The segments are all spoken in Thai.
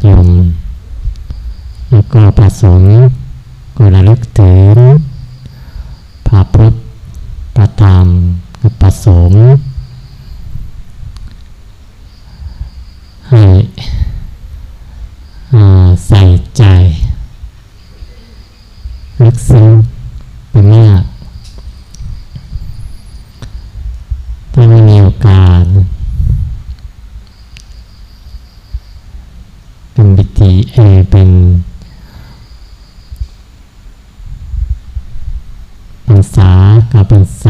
ติโยม แล้วก็ประสงค์ก็ระลึกถึงพระพุทธประธรรมกับประสงค์ให้ เอเป็นภาษากับภาษา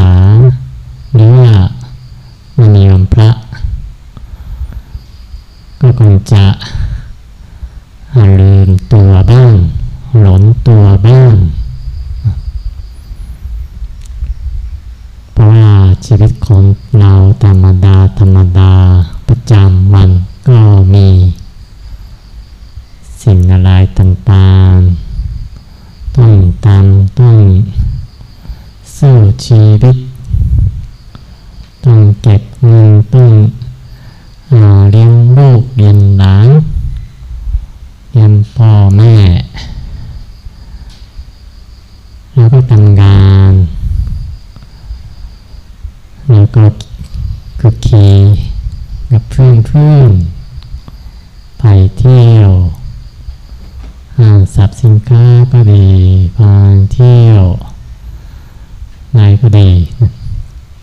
นายก็ดี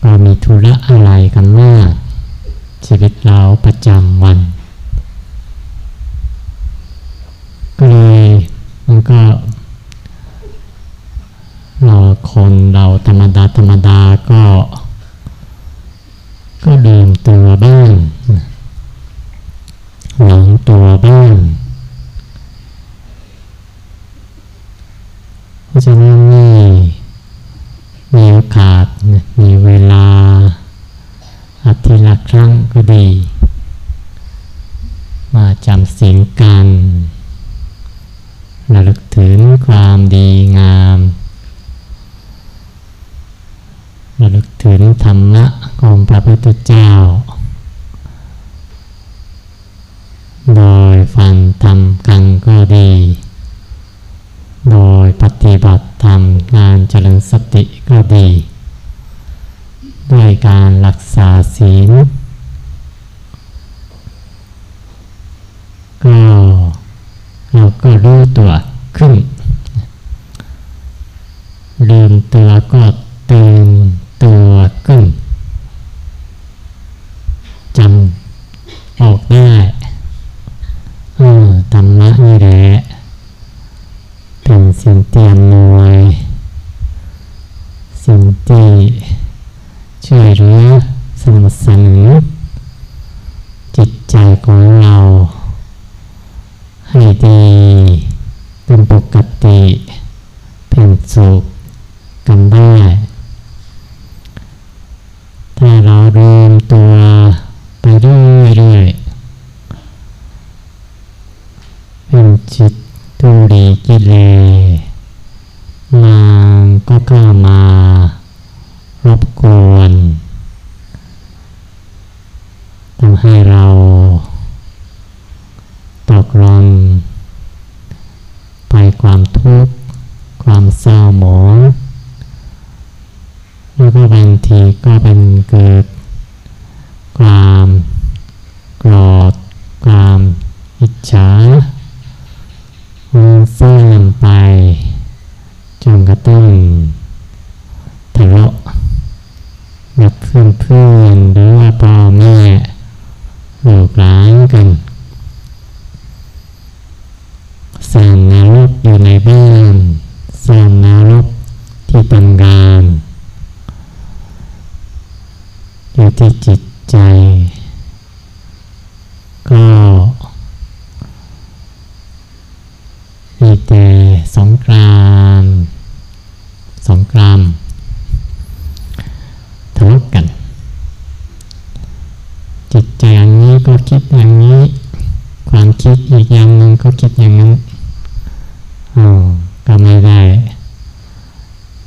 เรามีธุระอะไรกันมากชีวิตเราประจำวัน ก็เลยมันก็ เราคนเราธรรมดาธรรมดาก็ ก็ดื่มตัวบ้างหลงตัวบ้าง ธเจ้า โดยฟังธรรมกันก็ดี โดยปฏิบัติธรรมงานเจริญสติก็ดี ด้วยการรักษาศีล the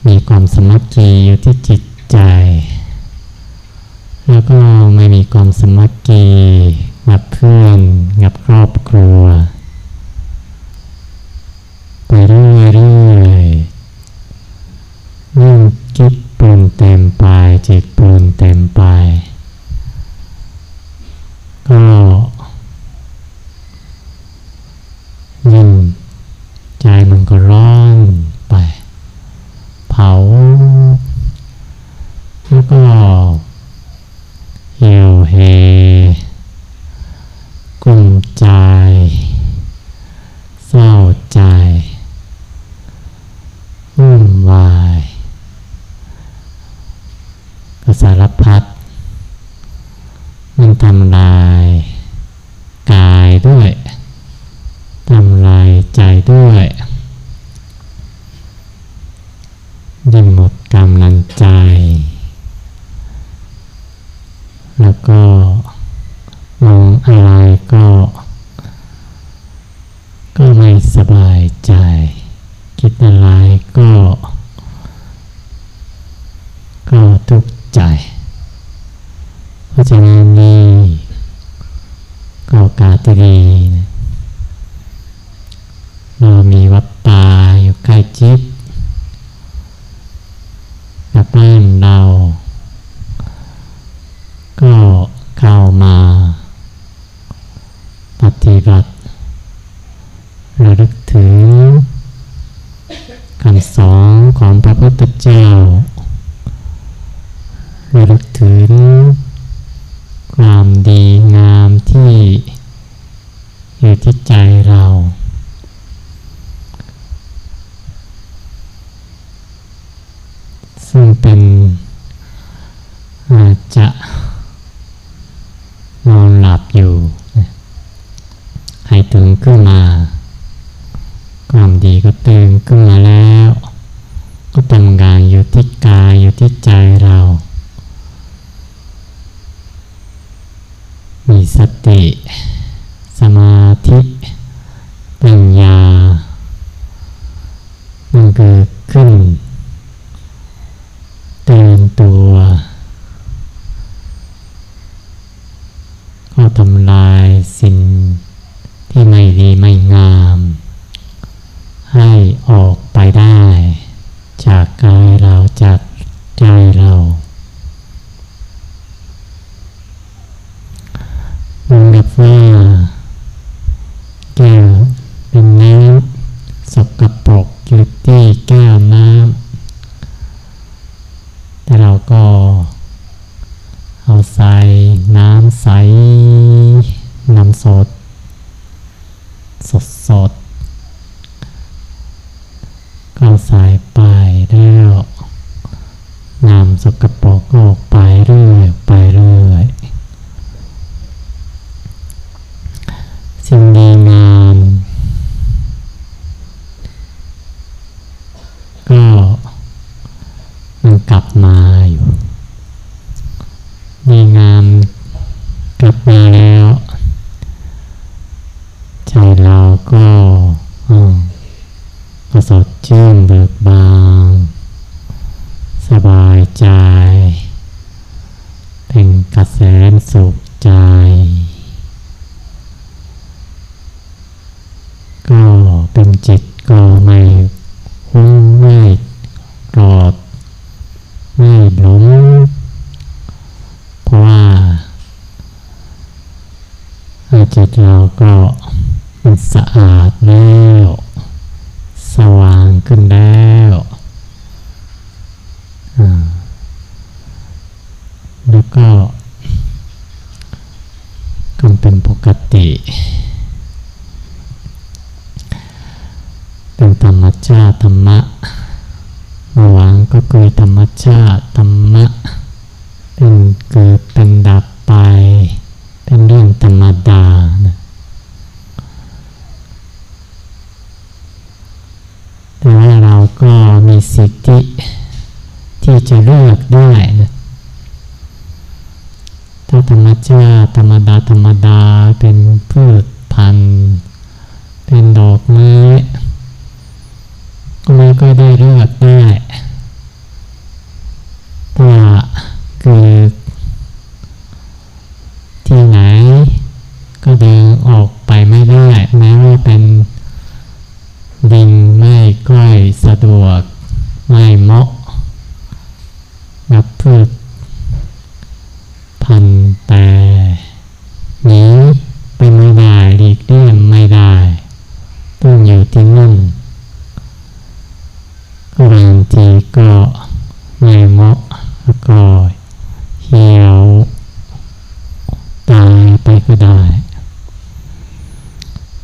มีความสมัครใจอยู่ที่จิตใจ แล้วก็ไม่มีความสมัครใจกับเพื่อนกับครอบครัวไปเรื่อย สารพัดมันทำลายกายด้วย ทำลายใจด้วย บัติระลึกถึงคำสอนของพระพุทธเจ้า เอาสายปลายแล้วนำสกปรกออก จิตเราก็มันสะอาดแล้ว สว่างขึ้นแล้วแล้วก็ก็เป็นปกติ เป็นธรรมชาติธรรมะวางก็คือธรรมชาติธรรมะ จะเลือกได้ ถ้าธรรมชาติธรรมดาธรรมดาเป็นพืชพันธุ์เป็นดอกไม้ ก็ไม่ก็ได้เลือก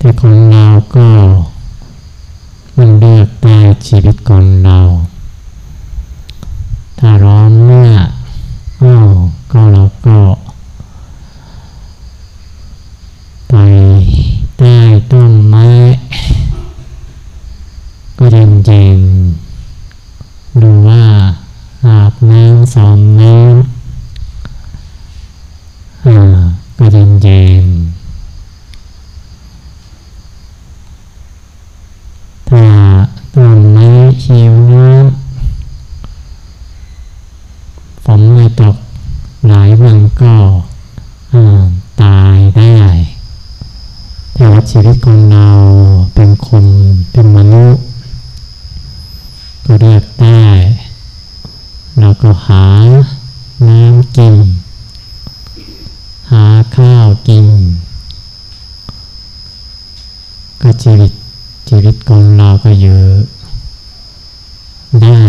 วิตของเราก็มันเลือกตายชีวิตของเรา ถ้าร้อนเมื่อา ฤทธิ์ของเราก็เยอะได้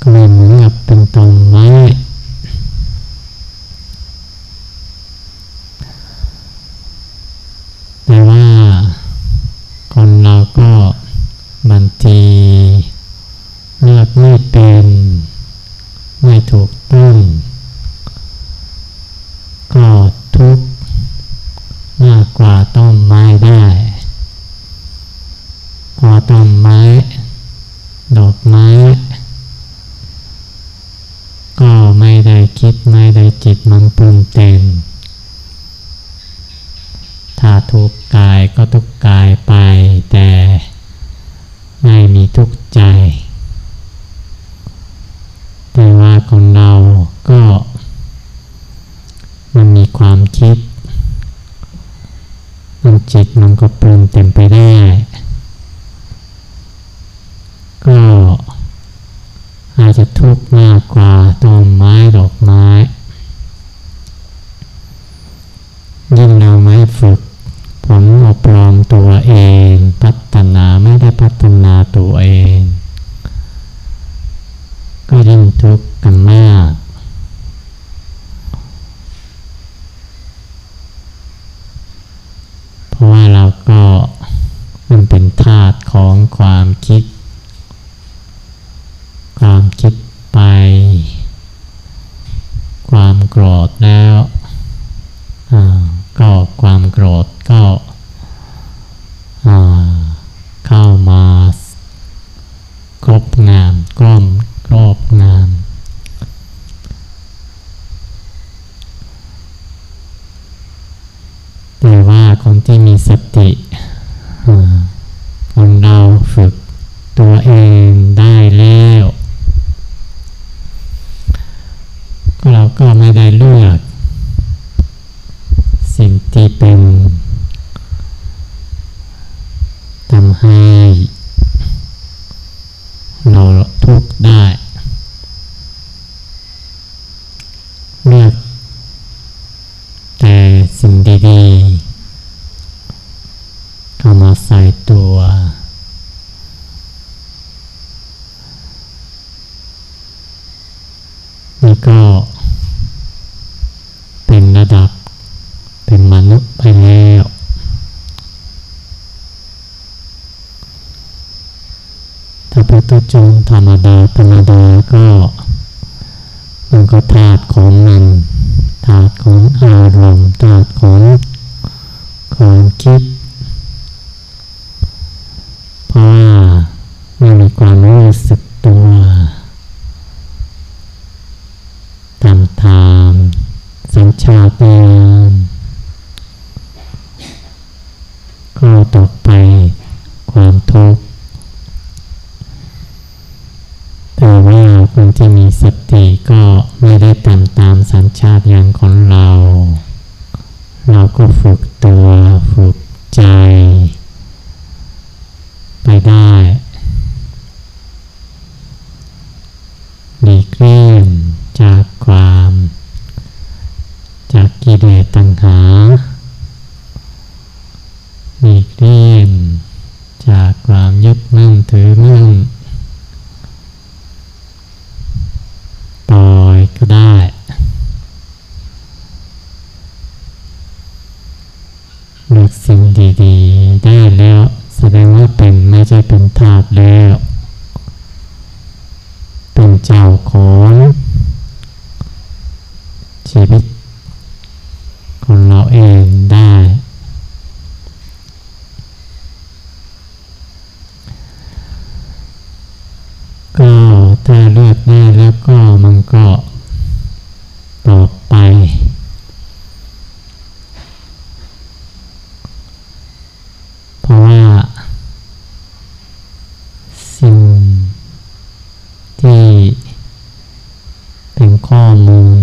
ก็ม่เหมือนกับเป็นตองไม้ ต้ไม้ ดอกไม้ ก็ไม่ได้คิดไม่ได้จิตมันปรุงแต่งถ้าทุกกายก็ทุกกายไปแต่ไม่มีทุกใจ แต่ว่าคนเราก็ มันมีความคิด มันจิตมันก็ปรุง ทุกข์ ได้เลือก สิ่งที่เป็นทำให้ จรรมดาธรรมดาก็มันก็ธาตุของมันธาตุของอารมณ์ธาตุของ Mm-hmm.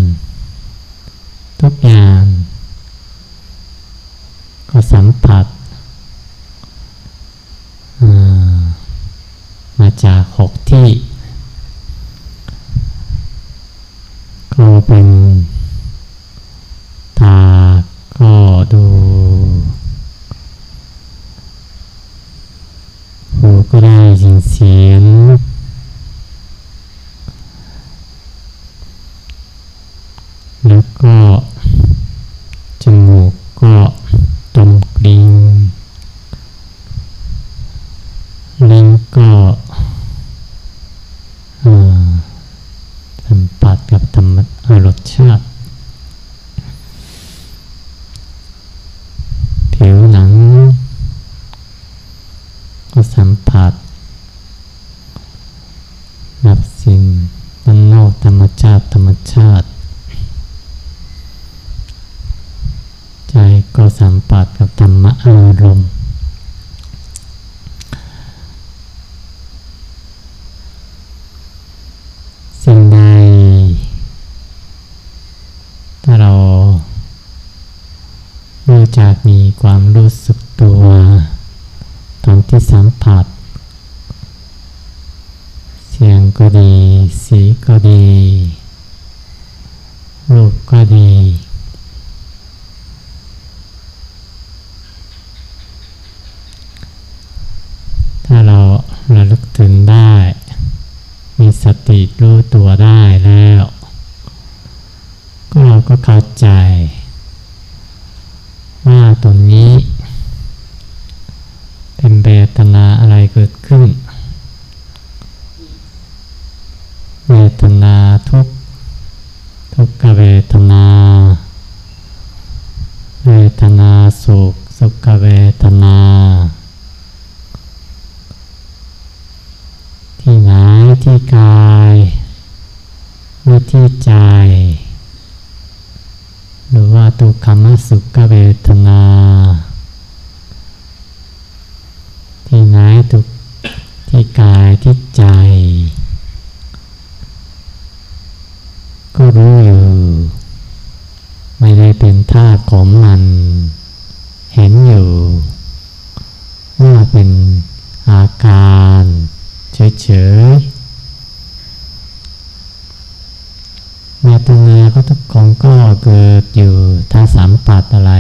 รสชาติ ผิวหนังก็สัมผัสกับสิ่งด้านนอกธรรมชาติธรรมชาติใจก็สัมผัสกับธรรมอารมณ์สิ่งใดถ้าเรารู้จักมีความรู้สึกตัว ตอนที่สัมผัส เสียงก็ดี สีก็ดี รูปก็ดีถ้าเราระลึกถึงได้ มีส ติรู้ตัวได้แล้ว ก็เราก็เข้าใจ ว่าตรงนี้ เป็นเบตนาอะไรเกิดขึ้นเวทนาทุกทุกขเวทนาเวทนาสุขสุขเวทนาที่ไหนที่กายหรือที่ใจ หรือว่าตุค มสุขเวทนา ที่ไหนตุกที่กายที่ใจ ก็รู้อยู่ ไม่ได้เป็นท่าของมัน เห็นอยู่ว่าเป็นอาการเฉยๆเมตนาก็ทุกของก็เกิดอยู่ถ้า สัมผัสอะไร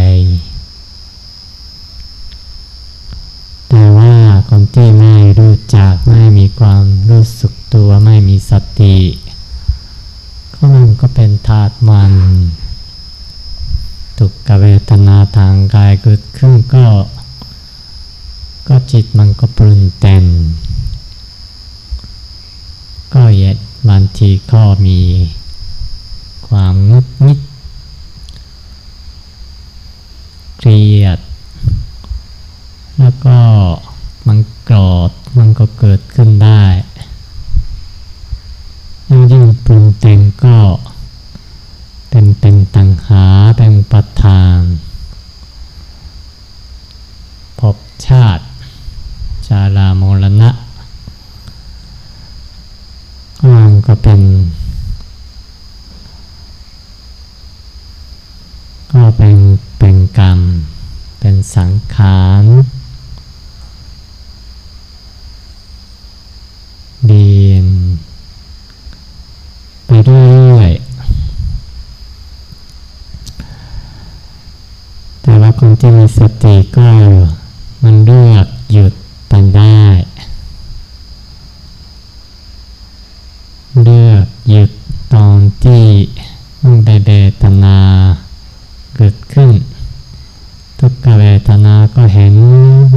แต่ว่าคนที่ไม่รู้จักไม่มีความรู้สึกตัวไม่มีสติก็มันก็เป็นธาตุมันทุกขเวทนาทางกายเกิดขึ้นก็ ก็จิตมันก็ปรุงแต่งก็ยบางทีก็มีความงุดงิด เครียด แล้วก็มันโกรธมันก็เกิดขึ้นได้ยิ่งยิ่งปรุงแต่งก็เป็นเป็นตังหาเป็นปัทานพบชาติ ชาลามรณะมันก็เป็น ก็เป็นเป็นกรรม เป็นสังขารเดียน ไปเรื่อยๆแต่ว่าคนที่มีสติก็เลือกหยุดไปได้เลือกหยุดตอนที่มันได้เวทนาเกิดขึ้น ทุกขเวทนาก็เห็น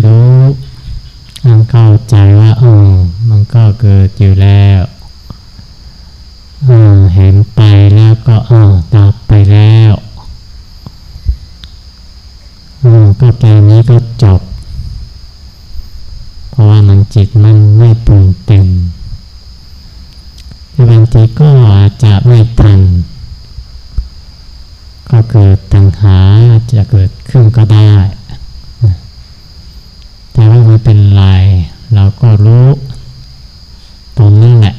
รู้มันเข้าใจว่าอ๋อมันก็เกิดอยู่แล้วเห็นไปแล้วก็อ๋อดับไปแล้วก็แค่นี้ก็จบ เพราะว่ามันจิตมันไม่ปรุงแต่งบางทีก็อาจจะไม่ทัน ก็ เกิดตัณหาจะเกิดขึ้นก็ได้ แต่ว่าไม่เป็นไรเราก็รู้ตรงนั้นแหละ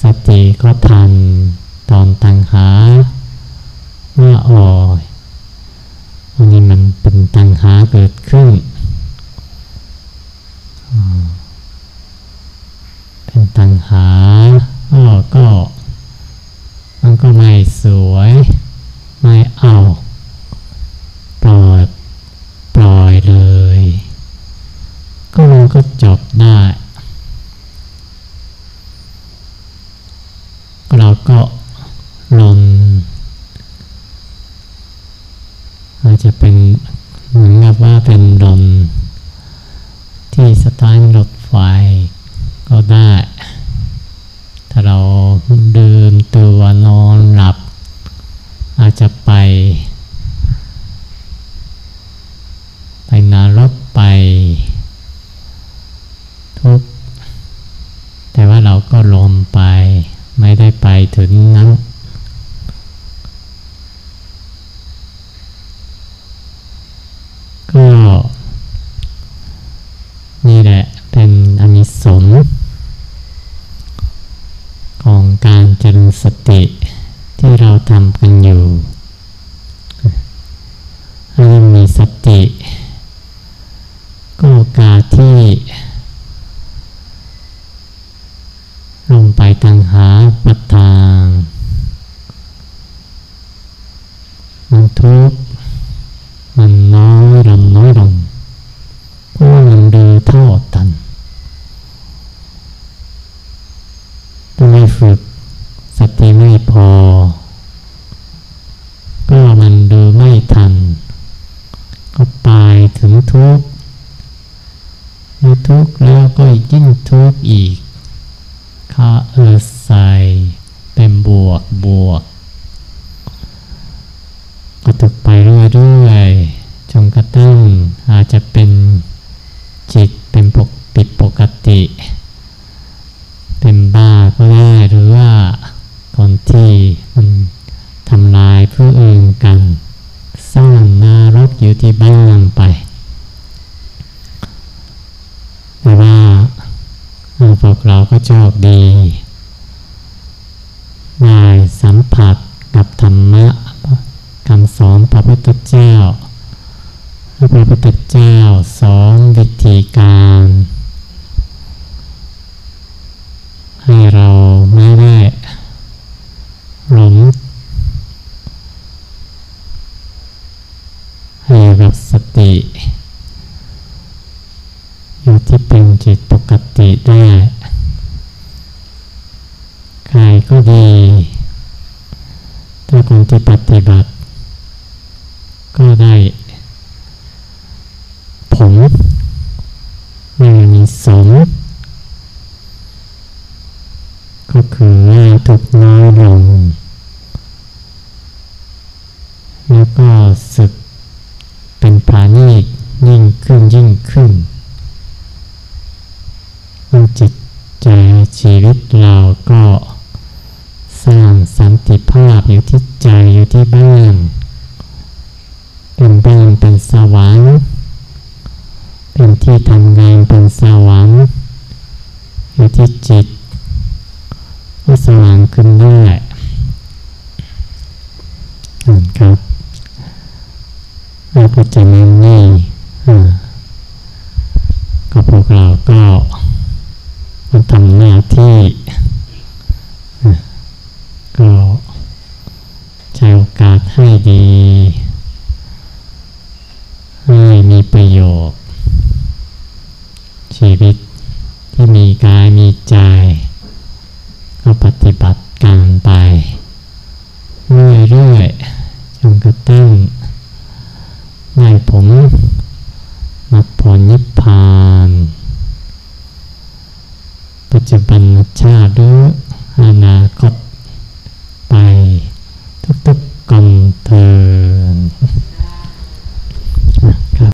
สติก็ทันตอนตัณหาว่าอ๋ออันนี้มันเป็นตังหาเกิดขึ้น เป็นเหมือนกับว่าเป็นลมที่สตาร์ทรถไฟก็ได้ กาที่ ที่บ้านไปแต่ว่าพวกเราก็โชคดี ที่ปฏิบัติ ก็ได้ผลไม่มีสงก็คือง่ายทุกน้อ วรรค์เป็นที่ทำงานเป็นสวรรค์อยู่ที่จิตก็สว่างขึ้นนั่นแหละครับเราพูดจะนั่งนี่ก็พวกเราก็มาทำหน้าที่